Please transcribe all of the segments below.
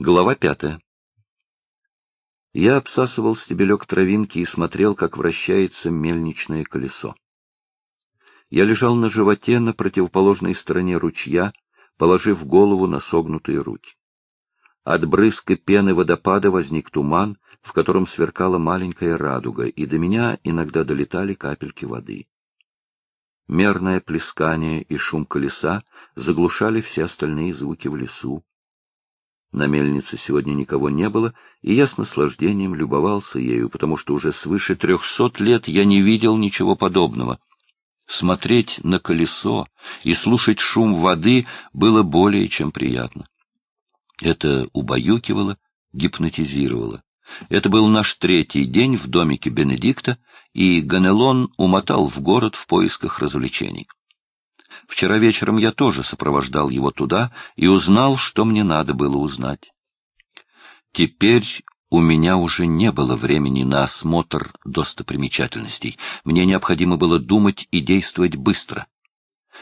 Глава пятая. Я обсасывал стебелек травинки и смотрел, как вращается мельничное колесо. Я лежал на животе на противоположной стороне ручья, положив голову на согнутые руки. От брызга пены водопада возник туман, в котором сверкала маленькая радуга, и до меня иногда долетали капельки воды. Мерное плескание и шум колеса заглушали все остальные звуки в лесу, на мельнице сегодня никого не было, и я с наслаждением любовался ею, потому что уже свыше трехсот лет я не видел ничего подобного. Смотреть на колесо и слушать шум воды было более чем приятно. Это убаюкивало, гипнотизировало. Это был наш третий день в домике Бенедикта, и Ганелон умотал в город в поисках развлечений. Вчера вечером я тоже сопровождал его туда и узнал, что мне надо было узнать. Теперь у меня уже не было времени на осмотр достопримечательностей. Мне необходимо было думать и действовать быстро.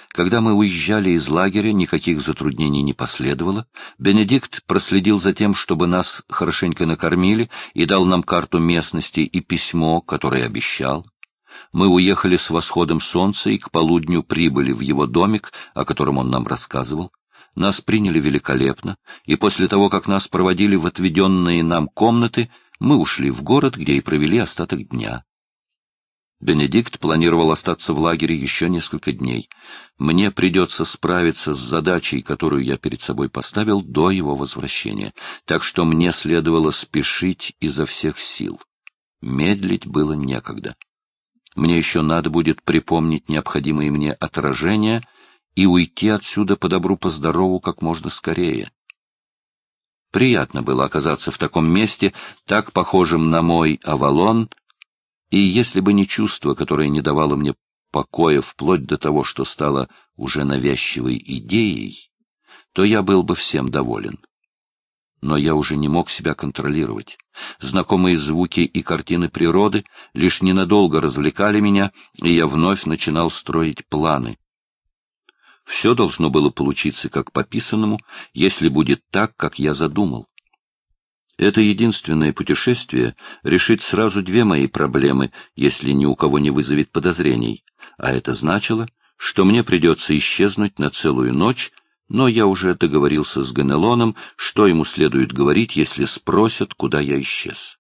Когда мы уезжали из лагеря, никаких затруднений не последовало. Бенедикт проследил за тем, чтобы нас хорошенько накормили, и дал нам карту местности и письмо, которое обещал. Мы уехали с восходом солнца и к полудню прибыли в его домик, о котором он нам рассказывал. Нас приняли великолепно, и после того, как нас проводили в отведенные нам комнаты, мы ушли в город, где и провели остаток дня. Бенедикт планировал остаться в лагере еще несколько дней. Мне придется справиться с задачей, которую я перед собой поставил до его возвращения, так что мне следовало спешить изо всех сил. Медлить было некогда. Мне еще надо будет припомнить необходимые мне отражения и уйти отсюда по добру, по здорову как можно скорее. Приятно было оказаться в таком месте, так похожем на мой Авалон, и если бы не чувство, которое не давало мне покоя вплоть до того, что стало уже навязчивой идеей, то я был бы всем доволен но я уже не мог себя контролировать. Знакомые звуки и картины природы лишь ненадолго развлекали меня, и я вновь начинал строить планы. Все должно было получиться как по писанному, если будет так, как я задумал. Это единственное путешествие решит сразу две мои проблемы, если ни у кого не вызовет подозрений, а это значило, что мне придется исчезнуть на целую ночь но я уже договорился с Ганелоном, что ему следует говорить, если спросят, куда я исчез.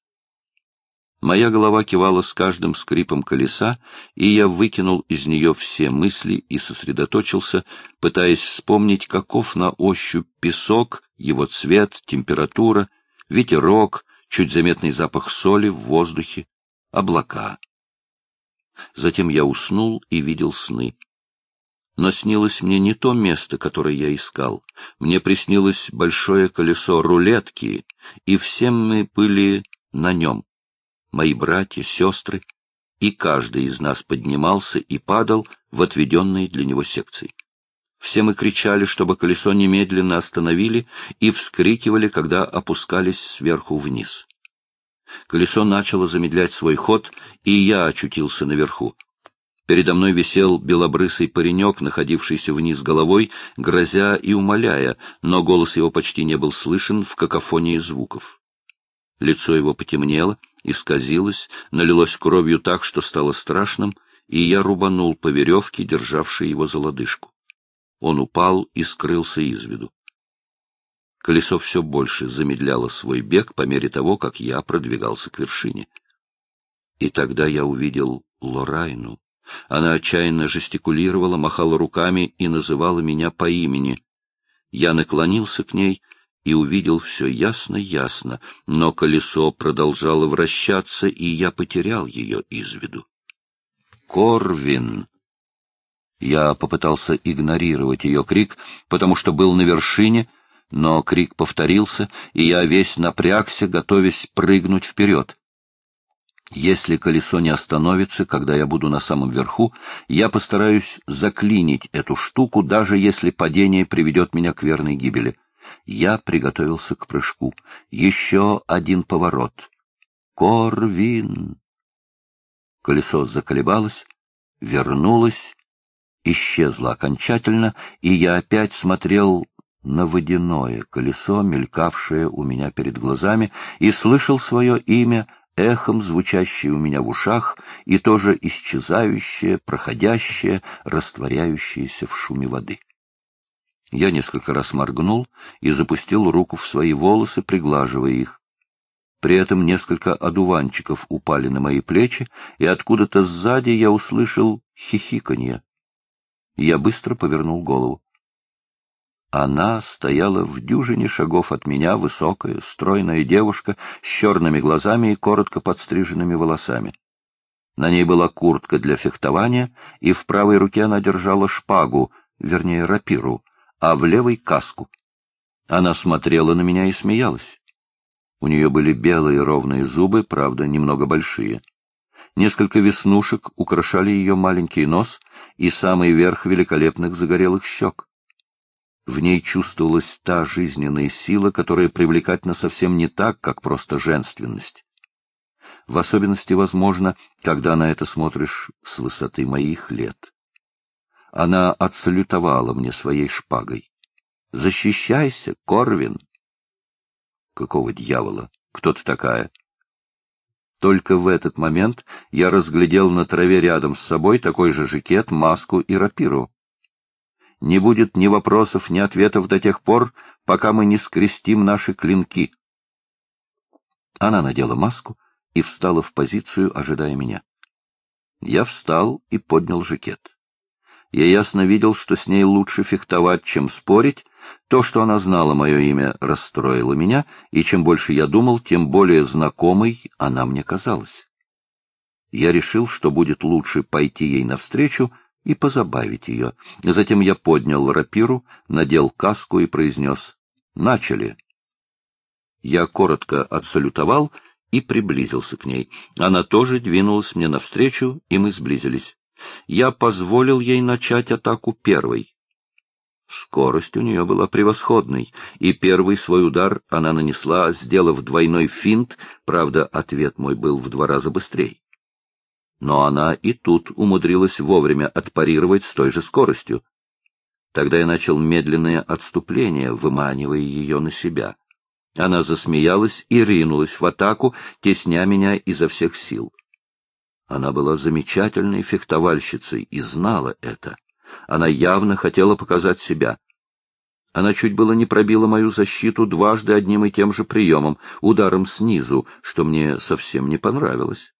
Моя голова кивала с каждым скрипом колеса, и я выкинул из нее все мысли и сосредоточился, пытаясь вспомнить, каков на ощупь песок, его цвет, температура, ветерок, чуть заметный запах соли в воздухе, облака. Затем я уснул и видел сны. Но снилось мне не то место, которое я искал. Мне приснилось большое колесо рулетки, и все мы были на нем. Мои братья, сестры, и каждый из нас поднимался и падал в отведенные для него секции. Все мы кричали, чтобы колесо немедленно остановили, и вскрикивали, когда опускались сверху вниз. Колесо начало замедлять свой ход, и я очутился наверху. Передо мной висел белобрысый паренек, находившийся вниз головой, грозя и умоляя, но голос его почти не был слышен в какофонии звуков. Лицо его потемнело, исказилось, налилось кровью так, что стало страшным, и я рубанул по веревке, державшей его за лодыжку. Он упал и скрылся из виду. Колесо все больше замедляло свой бег по мере того, как я продвигался к вершине. И тогда я увидел Лорайну. Она отчаянно жестикулировала, махала руками и называла меня по имени. Я наклонился к ней и увидел все ясно-ясно, но колесо продолжало вращаться, и я потерял ее из виду. «Корвин!» Я попытался игнорировать ее крик, потому что был на вершине, но крик повторился, и я весь напрягся, готовясь прыгнуть вперед. Если колесо не остановится, когда я буду на самом верху, я постараюсь заклинить эту штуку, даже если падение приведет меня к верной гибели. Я приготовился к прыжку. Еще один поворот. Корвин! Колесо заколебалось, вернулось, исчезло окончательно, и я опять смотрел на водяное колесо, мелькавшее у меня перед глазами, и слышал свое имя, эхом звучащее у меня в ушах, и тоже исчезающее, проходящее, растворяющееся в шуме воды. Я несколько раз моргнул и запустил руку в свои волосы, приглаживая их. При этом несколько одуванчиков упали на мои плечи, и откуда-то сзади я услышал хихиканье. Я быстро повернул голову. Она стояла в дюжине шагов от меня, высокая, стройная девушка с черными глазами и коротко подстриженными волосами. На ней была куртка для фехтования, и в правой руке она держала шпагу, вернее, рапиру, а в левой — каску. Она смотрела на меня и смеялась. У нее были белые ровные зубы, правда, немного большие. Несколько веснушек украшали ее маленький нос и самый верх великолепных загорелых щек. В ней чувствовалась та жизненная сила, которая привлекательна совсем не так, как просто женственность. В особенности, возможно, когда на это смотришь с высоты моих лет. Она отсалютовала мне своей шпагой. «Защищайся, Корвин!» «Какого дьявола? Кто ты такая?» Только в этот момент я разглядел на траве рядом с собой такой же жакет, маску и рапиру не будет ни вопросов, ни ответов до тех пор, пока мы не скрестим наши клинки. Она надела маску и встала в позицию, ожидая меня. Я встал и поднял жакет. Я ясно видел, что с ней лучше фехтовать, чем спорить. То, что она знала мое имя, расстроило меня, и чем больше я думал, тем более знакомой она мне казалась. Я решил, что будет лучше пойти ей навстречу и позабавить ее. Затем я поднял рапиру, надел каску и произнес «Начали». Я коротко отсалютовал и приблизился к ней. Она тоже двинулась мне навстречу, и мы сблизились. Я позволил ей начать атаку первой. Скорость у нее была превосходной, и первый свой удар она нанесла, сделав двойной финт, правда, ответ мой был в два раза быстрее но она и тут умудрилась вовремя отпарировать с той же скоростью. Тогда я начал медленное отступление, выманивая ее на себя. Она засмеялась и ринулась в атаку, тесня меня изо всех сил. Она была замечательной фехтовальщицей и знала это. Она явно хотела показать себя. Она чуть было не пробила мою защиту дважды одним и тем же приемом, ударом снизу, что мне совсем не понравилось.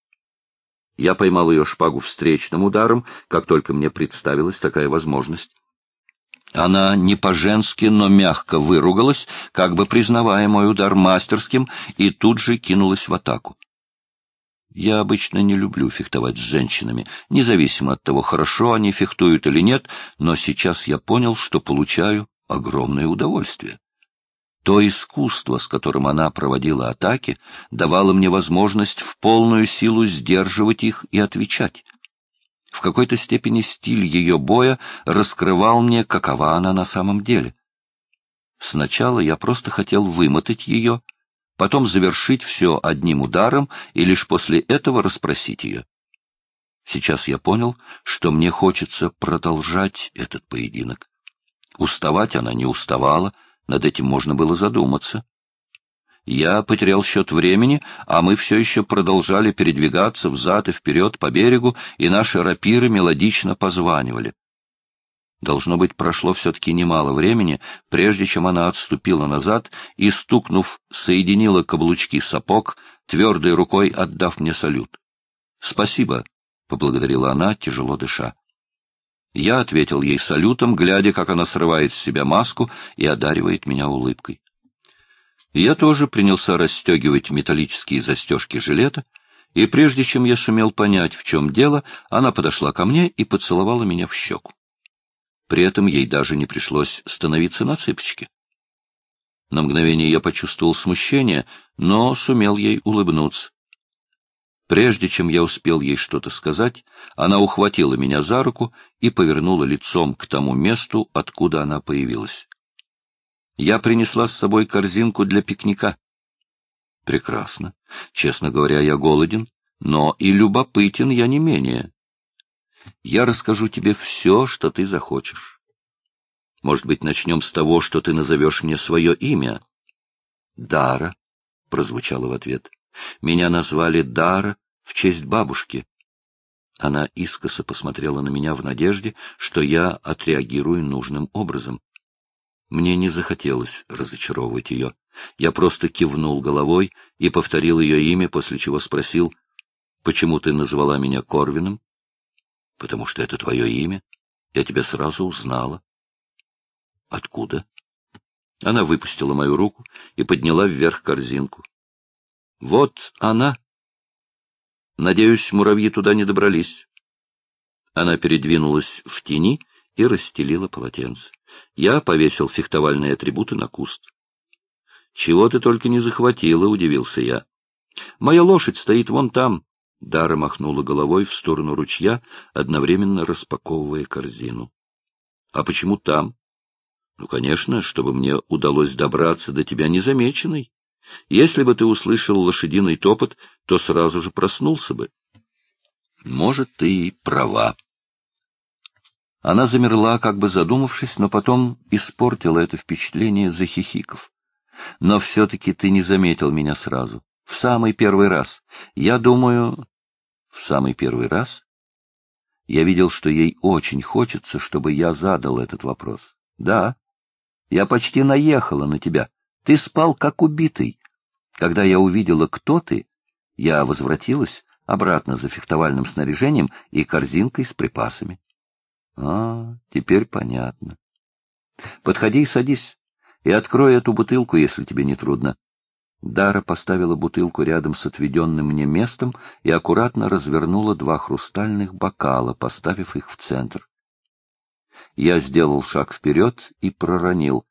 Я поймал ее шпагу встречным ударом, как только мне представилась такая возможность. Она не по-женски, но мягко выругалась, как бы признавая мой удар мастерским, и тут же кинулась в атаку. Я обычно не люблю фехтовать с женщинами, независимо от того, хорошо они фехтуют или нет, но сейчас я понял, что получаю огромное удовольствие. То искусство, с которым она проводила атаки, давало мне возможность в полную силу сдерживать их и отвечать. В какой-то степени стиль ее боя раскрывал мне, какова она на самом деле. Сначала я просто хотел вымотать ее, потом завершить все одним ударом и лишь после этого расспросить ее. Сейчас я понял, что мне хочется продолжать этот поединок. Уставать она не уставала, над этим можно было задуматься. Я потерял счет времени, а мы все еще продолжали передвигаться взад и вперед по берегу, и наши рапиры мелодично позванивали. Должно быть, прошло все-таки немало времени, прежде чем она отступила назад и, стукнув, соединила каблучки сапог, твердой рукой отдав мне салют. — Спасибо, — поблагодарила она, тяжело дыша. Я ответил ей салютом, глядя, как она срывает с себя маску и одаривает меня улыбкой. Я тоже принялся расстегивать металлические застежки жилета, и прежде чем я сумел понять, в чем дело, она подошла ко мне и поцеловала меня в щеку. При этом ей даже не пришлось становиться на цыпочки. На мгновение я почувствовал смущение, но сумел ей улыбнуться. Прежде чем я успел ей что-то сказать, она ухватила меня за руку и повернула лицом к тому месту, откуда она появилась. Я принесла с собой корзинку для пикника. Прекрасно. Честно говоря, я голоден, но и любопытен я не менее. Я расскажу тебе все, что ты захочешь. Может быть, начнем с того, что ты назовешь мне свое имя? Дара, — прозвучало в ответ. Меня назвали Дара в честь бабушки. Она искоса посмотрела на меня в надежде, что я отреагирую нужным образом. Мне не захотелось разочаровывать ее. Я просто кивнул головой и повторил ее имя, после чего спросил, «Почему ты назвала меня Корвином?» «Потому что это твое имя. Я тебя сразу узнала». «Откуда?» Она выпустила мою руку и подняла вверх корзинку. «Вот она!» «Надеюсь, муравьи туда не добрались». Она передвинулась в тени и расстелила полотенце. Я повесил фехтовальные атрибуты на куст. «Чего ты только не захватила?» — удивился я. «Моя лошадь стоит вон там». Дара махнула головой в сторону ручья, одновременно распаковывая корзину. «А почему там?» «Ну, конечно, чтобы мне удалось добраться до тебя незамеченной. Если бы ты услышал лошадиный топот, то сразу же проснулся бы». «Может, ты и права». Она замерла, как бы задумавшись, но потом испортила это впечатление, захихиков. Но все-таки ты не заметил меня сразу. В самый первый раз. Я думаю... В самый первый раз? Я видел, что ей очень хочется, чтобы я задал этот вопрос. Да. Я почти наехала на тебя. Ты спал, как убитый. Когда я увидела, кто ты, я возвратилась обратно за фехтовальным снаряжением и корзинкой с припасами. А, теперь понятно. Подходи и садись и открой эту бутылку, если тебе не трудно. Дара поставила бутылку рядом с отведенным мне местом и аккуратно развернула два хрустальных бокала, поставив их в центр. Я сделал шаг вперед и проронил.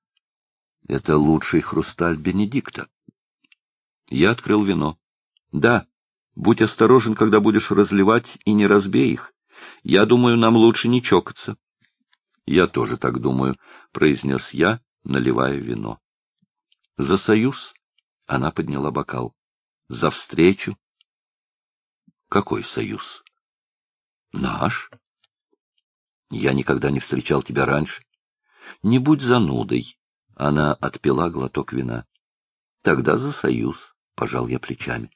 Это лучший хрусталь Бенедикта. Я открыл вино. Да, будь осторожен, когда будешь разливать, и не разбей их. Я думаю, нам лучше не чокаться. Я тоже так думаю, произнес я, наливая вино. За союз она подняла бокал. За встречу. Какой союз? Наш. Я никогда не встречал тебя раньше. Не будь занудой. Она отпила глоток вина. Тогда за союз, пожал я плечами.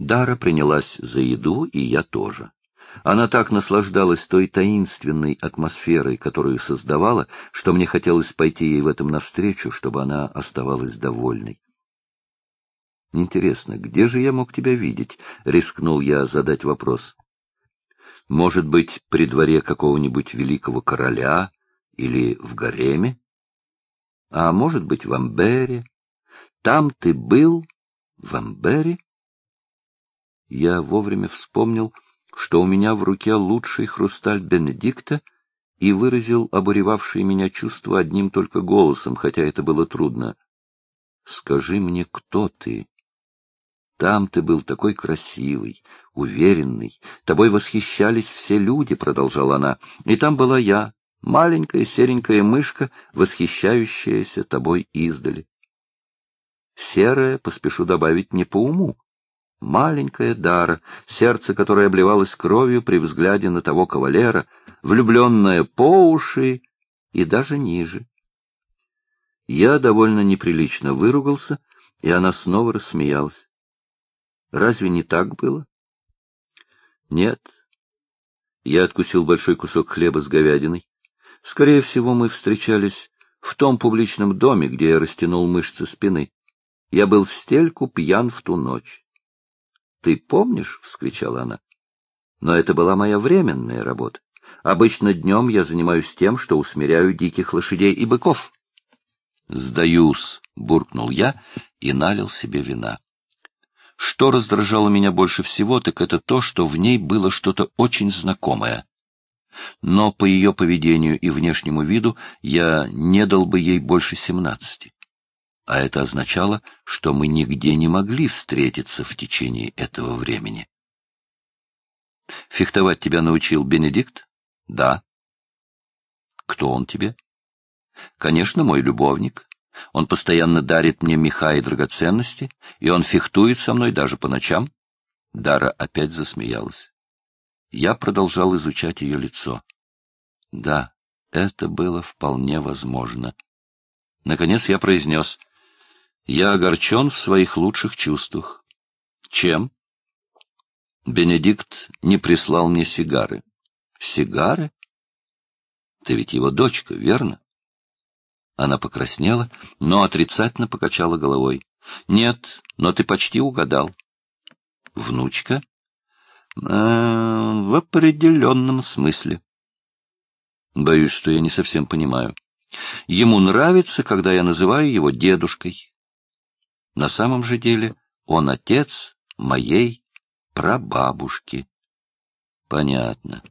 Дара принялась за еду, и я тоже. Она так наслаждалась той таинственной атмосферой, которую создавала, что мне хотелось пойти ей в этом навстречу, чтобы она оставалась довольной. «Интересно, где же я мог тебя видеть?» — рискнул я задать вопрос. «Может быть, при дворе какого-нибудь великого короля или в гареме? А может быть, в Амбере? Там ты был? В Амбере?» Я вовремя вспомнил, что у меня в руке лучший хрусталь Бенедикта и выразил обуревавшие меня чувства одним только голосом, хотя это было трудно. «Скажи мне, кто ты?» Там ты был такой красивый, уверенный, тобой восхищались все люди, — продолжала она, — и там была я, маленькая серенькая мышка, восхищающаяся тобой издали. Серая, поспешу добавить, не по уму, Маленькая Дара, сердце которое обливалось кровью при взгляде на того кавалера, влюбленная по уши и даже ниже. Я довольно неприлично выругался, и она снова рассмеялась. Разве не так было? Нет. Я откусил большой кусок хлеба с говядиной. Скорее всего, мы встречались в том публичном доме, где я растянул мышцы спины. Я был в стельку пьян в ту ночь. «Ты помнишь?» — вскричала она. «Но это была моя временная работа. Обычно днем я занимаюсь тем, что усмиряю диких лошадей и быков». «Сдаюсь», — буркнул я и налил себе вина. Что раздражало меня больше всего, так это то, что в ней было что-то очень знакомое. Но по ее поведению и внешнему виду я не дал бы ей больше семнадцати а это означало, что мы нигде не могли встретиться в течение этого времени. «Фехтовать тебя научил Бенедикт?» «Да». «Кто он тебе?» «Конечно, мой любовник. Он постоянно дарит мне меха и драгоценности, и он фехтует со мной даже по ночам». Дара опять засмеялась. Я продолжал изучать ее лицо. «Да, это было вполне возможно. Наконец я произнес, «Я огорчен в своих лучших чувствах». «Чем?» Бенедикт не прислал мне сигары. «Сигары? Ты ведь его дочка, верно?» Она покраснела, но отрицательно покачала головой. «Нет, но ты почти угадал». «Внучка?» Э, «В определенном смысле». Боюсь, что я не совсем понимаю. Ему нравится, когда я называю его дедушкой. На самом же деле он отец моей прабабушки. Понятно.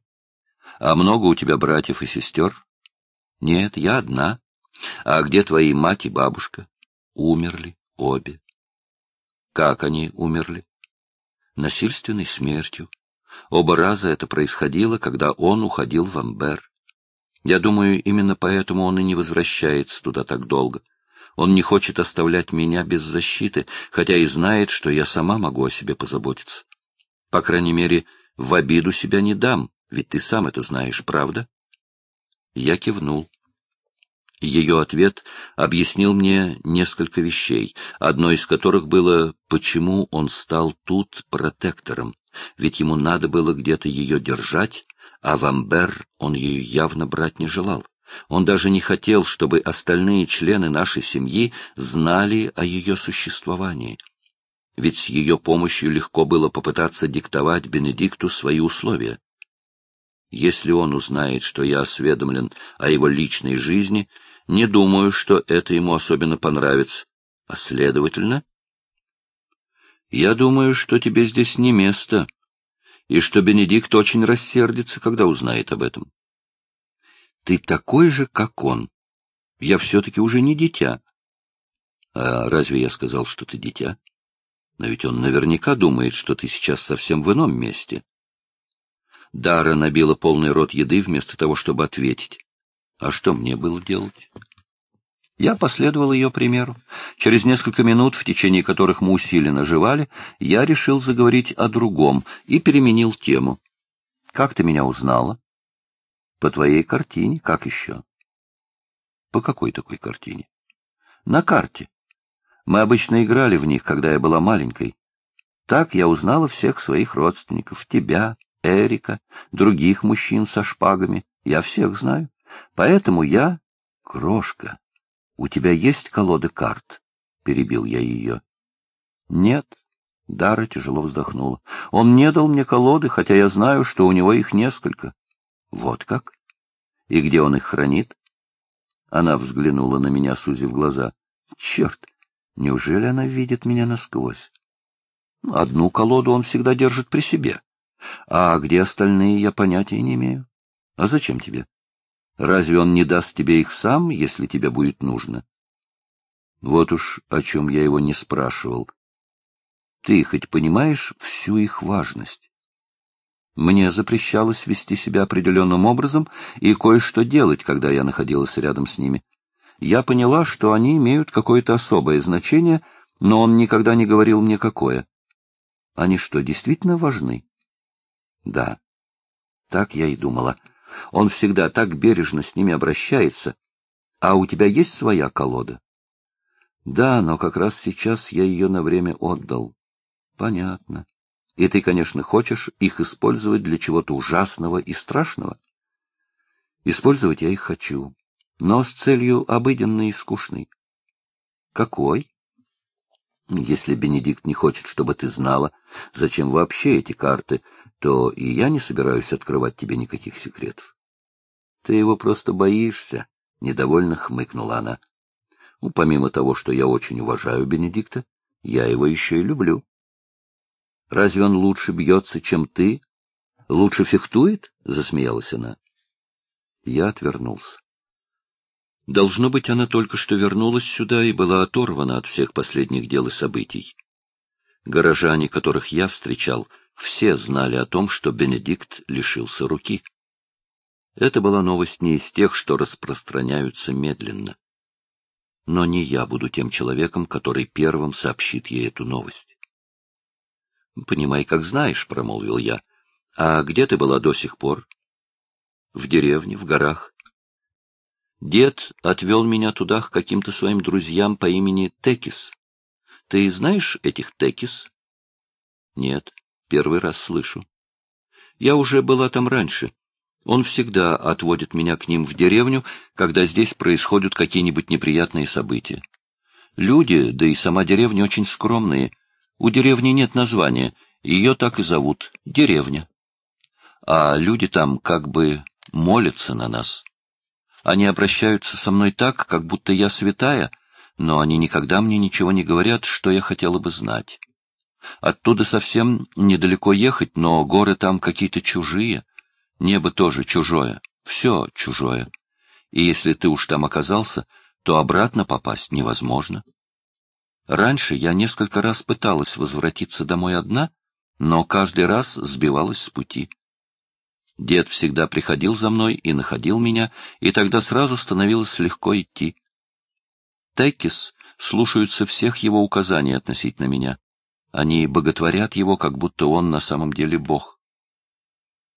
А много у тебя братьев и сестер? Нет, я одна. А где твои мать и бабушка? Умерли обе. Как они умерли? Насильственной смертью. Оба раза это происходило, когда он уходил в Амбер. Я думаю, именно поэтому он и не возвращается туда так долго. Он не хочет оставлять меня без защиты, хотя и знает, что я сама могу о себе позаботиться. По крайней мере, в обиду себя не дам, ведь ты сам это знаешь, правда? Я кивнул. Ее ответ объяснил мне несколько вещей, одно из которых было, почему он стал тут протектором, ведь ему надо было где-то ее держать, а в Амбер он ее явно брать не желал. Он даже не хотел, чтобы остальные члены нашей семьи знали о ее существовании. Ведь с ее помощью легко было попытаться диктовать Бенедикту свои условия. Если он узнает, что я осведомлен о его личной жизни, не думаю, что это ему особенно понравится. А следовательно... Я думаю, что тебе здесь не место, и что Бенедикт очень рассердится, когда узнает об этом. Ты такой же, как он. Я все-таки уже не дитя. А разве я сказал, что ты дитя? Но ведь он наверняка думает, что ты сейчас совсем в ином месте. Дара набила полный рот еды вместо того, чтобы ответить. А что мне было делать? Я последовал ее примеру. Через несколько минут, в течение которых мы усиленно жевали, я решил заговорить о другом и переменил тему. «Как ты меня узнала?» «По твоей картине. Как еще?» «По какой такой картине?» «На карте. Мы обычно играли в них, когда я была маленькой. Так я узнала всех своих родственников. Тебя, Эрика, других мужчин со шпагами. Я всех знаю. Поэтому я — крошка». «У тебя есть колода карт?» — перебил я ее. «Нет». Дара тяжело вздохнула. «Он не дал мне колоды, хотя я знаю, что у него их несколько». «Вот как? И где он их хранит?» Она взглянула на меня, сузив глаза. «Черт! Неужели она видит меня насквозь?» «Одну колоду он всегда держит при себе. А где остальные, я понятия не имею. А зачем тебе?» Разве он не даст тебе их сам, если тебе будет нужно? Вот уж о чем я его не спрашивал. Ты хоть понимаешь всю их важность? Мне запрещалось вести себя определенным образом и кое-что делать, когда я находилась рядом с ними. Я поняла, что они имеют какое-то особое значение, но он никогда не говорил мне какое. Они что, действительно важны? Да, так я и думала. Он всегда так бережно с ними обращается. А у тебя есть своя колода? Да, но как раз сейчас я ее на время отдал. Понятно. И ты, конечно, хочешь их использовать для чего-то ужасного и страшного? Использовать я их хочу, но с целью обыденной и скучной. Какой? Если Бенедикт не хочет, чтобы ты знала, зачем вообще эти карты, то и я не собираюсь открывать тебе никаких секретов. Ты его просто боишься, — недовольно хмыкнула она. Ну, помимо того, что я очень уважаю Бенедикта, я его еще и люблю. Разве он лучше бьется, чем ты? Лучше фехтует? — засмеялась она. Я отвернулся. Должно быть, она только что вернулась сюда и была оторвана от всех последних дел и событий. Горожане, которых я встречал, все знали о том, что Бенедикт лишился руки. Это была новость не из тех, что распространяются медленно. Но не я буду тем человеком, который первым сообщит ей эту новость. — Понимай, как знаешь, — промолвил я. — А где ты была до сих пор? — В деревне, в горах. Дед отвел меня туда к каким-то своим друзьям по имени Текис. Ты знаешь этих Текис? Нет, первый раз слышу. Я уже была там раньше. Он всегда отводит меня к ним в деревню, когда здесь происходят какие-нибудь неприятные события. Люди, да и сама деревня очень скромные. У деревни нет названия, ее так и зовут — деревня. А люди там как бы молятся на нас. Они обращаются со мной так, как будто я святая, но они никогда мне ничего не говорят, что я хотела бы знать. Оттуда совсем недалеко ехать, но горы там какие-то чужие, небо тоже чужое, все чужое. И если ты уж там оказался, то обратно попасть невозможно. Раньше я несколько раз пыталась возвратиться домой одна, но каждый раз сбивалась с пути. Дед всегда приходил за мной и находил меня, и тогда сразу становилось легко идти. Теккис слушаются всех его указаний относительно меня. Они боготворят его, как будто он на самом деле Бог.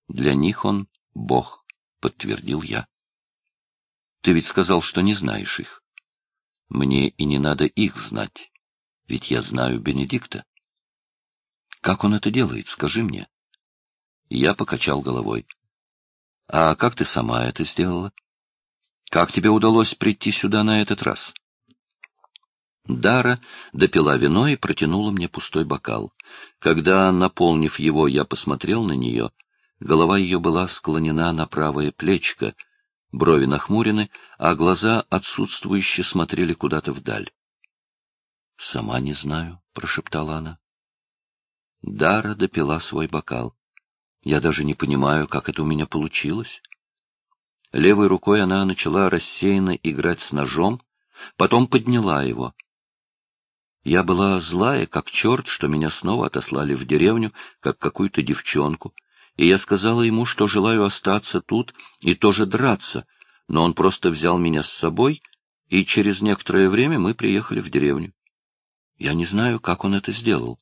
Для них он Бог, подтвердил я. Ты ведь сказал, что не знаешь их. Мне и не надо их знать, ведь я знаю Бенедикта. Как он это делает, скажи мне. Я покачал головой. А как ты сама это сделала? Как тебе удалось прийти сюда на этот раз? Дара допила вино и протянула мне пустой бокал. Когда, наполнив его, я посмотрел на нее, голова ее была склонена на правое плечко, брови нахмурены, а глаза отсутствующе смотрели куда-то вдаль. — Сама не знаю, — прошептала она. Дара допила свой бокал. Я даже не понимаю, как это у меня получилось. Левой рукой она начала рассеянно играть с ножом, потом подняла его. Я была злая, как черт, что меня снова отослали в деревню, как какую-то девчонку, и я сказала ему, что желаю остаться тут и тоже драться, но он просто взял меня с собой, и через некоторое время мы приехали в деревню. Я не знаю, как он это сделал.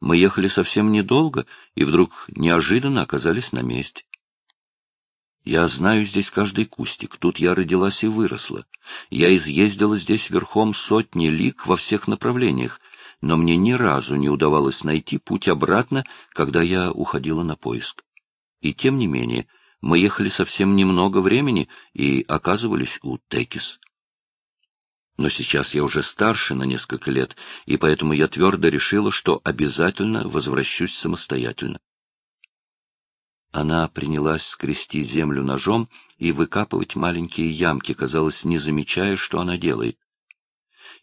Мы ехали совсем недолго, и вдруг неожиданно оказались на месте. Я знаю здесь каждый кустик, тут я родилась и выросла. Я изъездила здесь верхом сотни лиг во всех направлениях, но мне ни разу не удавалось найти путь обратно, когда я уходила на поиск. И тем не менее, мы ехали совсем немного времени и оказывались у Текис. Но сейчас я уже старше на несколько лет, и поэтому я твердо решила, что обязательно возвращусь самостоятельно. Она принялась скрести землю ножом и выкапывать маленькие ямки, казалось, не замечая, что она делает.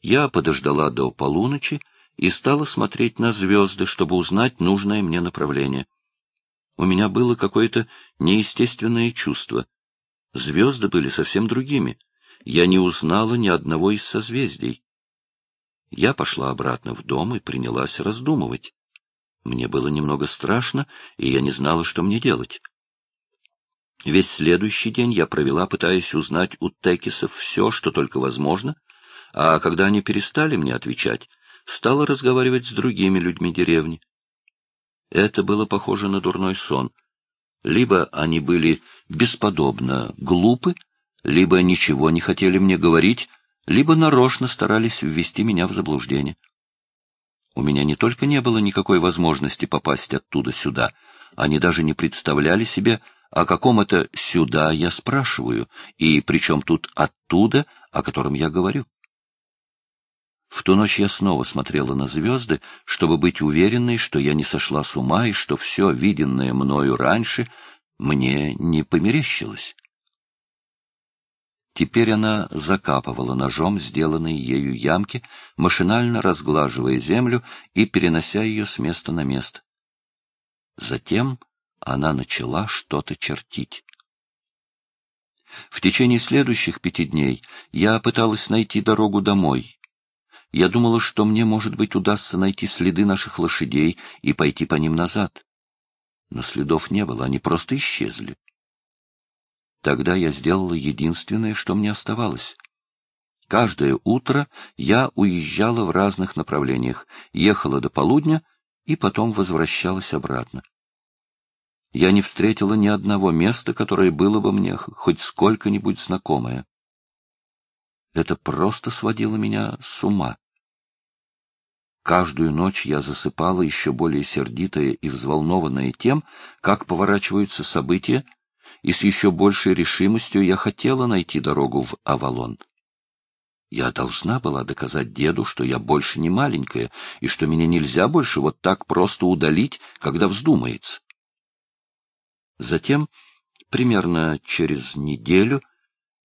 Я подождала до полуночи и стала смотреть на звезды, чтобы узнать нужное мне направление. У меня было какое-то неестественное чувство. Звезды были совсем другими. Я не узнала ни одного из созвездий. Я пошла обратно в дом и принялась раздумывать. Мне было немного страшно, и я не знала, что мне делать. Весь следующий день я провела, пытаясь узнать у Текисов все, что только возможно, а когда они перестали мне отвечать, стала разговаривать с другими людьми деревни. Это было похоже на дурной сон. Либо они были бесподобно глупы, либо ничего не хотели мне говорить, либо нарочно старались ввести меня в заблуждение. У меня не только не было никакой возможности попасть оттуда сюда, они даже не представляли себе, о каком это «сюда» я спрашиваю, и причем тут «оттуда», о котором я говорю. В ту ночь я снова смотрела на звезды, чтобы быть уверенной, что я не сошла с ума и что все, виденное мною раньше, мне не померещилось. Теперь она закапывала ножом сделанные ею ямки, машинально разглаживая землю и перенося ее с места на место. Затем она начала что-то чертить. В течение следующих пяти дней я пыталась найти дорогу домой. Я думала, что мне, может быть, удастся найти следы наших лошадей и пойти по ним назад. Но следов не было, они просто исчезли. Тогда я сделала единственное, что мне оставалось. Каждое утро я уезжала в разных направлениях, ехала до полудня и потом возвращалась обратно. Я не встретила ни одного места, которое было бы мне хоть сколько-нибудь знакомое. Это просто сводило меня с ума. Каждую ночь я засыпала еще более сердитая и взволнованная тем, как поворачиваются события, и с еще большей решимостью я хотела найти дорогу в Авалон. Я должна была доказать деду, что я больше не маленькая, и что меня нельзя больше вот так просто удалить, когда вздумается. Затем, примерно через неделю,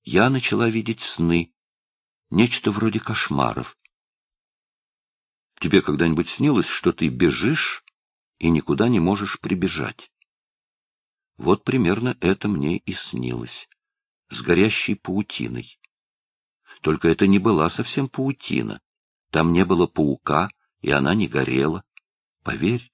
я начала видеть сны, нечто вроде кошмаров. Тебе когда-нибудь снилось, что ты бежишь и никуда не можешь прибежать? Вот примерно это мне и снилось, с горящей паутиной. Только это не была совсем паутина. Там не было паука, и она не горела. Поверь.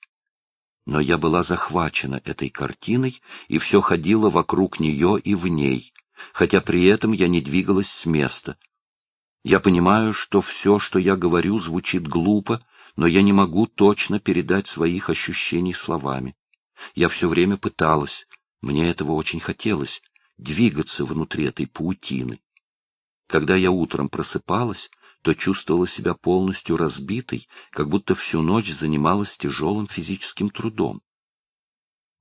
Но я была захвачена этой картиной и все ходила вокруг нее и в ней, хотя при этом я не двигалась с места. Я понимаю, что все, что я говорю, звучит глупо, но я не могу точно передать своих ощущений словами. Я все время пыталась, мне этого очень хотелось, двигаться внутри этой паутины. Когда я утром просыпалась, то чувствовала себя полностью разбитой, как будто всю ночь занималась тяжелым физическим трудом.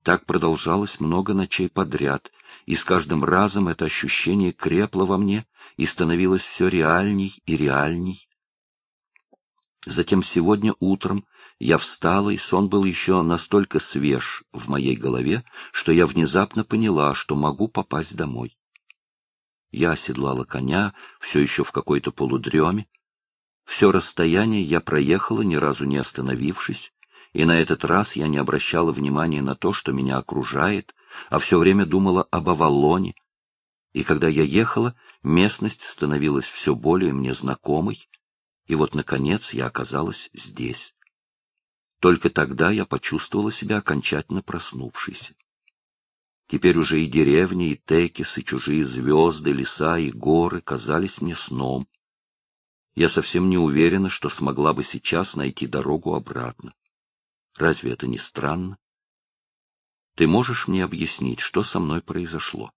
Так продолжалось много ночей подряд, и с каждым разом это ощущение крепло во мне и становилось все реальней и реальней. Затем сегодня утром я встала, и сон был еще настолько свеж в моей голове, что я внезапно поняла, что могу попасть домой. Я оседлала коня, все еще в какой-то полудреме. Все расстояние я проехала, ни разу не остановившись, и на этот раз я не обращала внимания на то, что меня окружает, а все время думала об Авалоне. И когда я ехала, местность становилась все более мне знакомой, и вот, наконец, я оказалась здесь. Только тогда я почувствовала себя окончательно проснувшейся. Теперь уже и деревни, и текис, и чужие звезды, леса и горы казались мне сном. Я совсем не уверена, что смогла бы сейчас найти дорогу обратно. Разве это не странно? Ты можешь мне объяснить, что со мной произошло?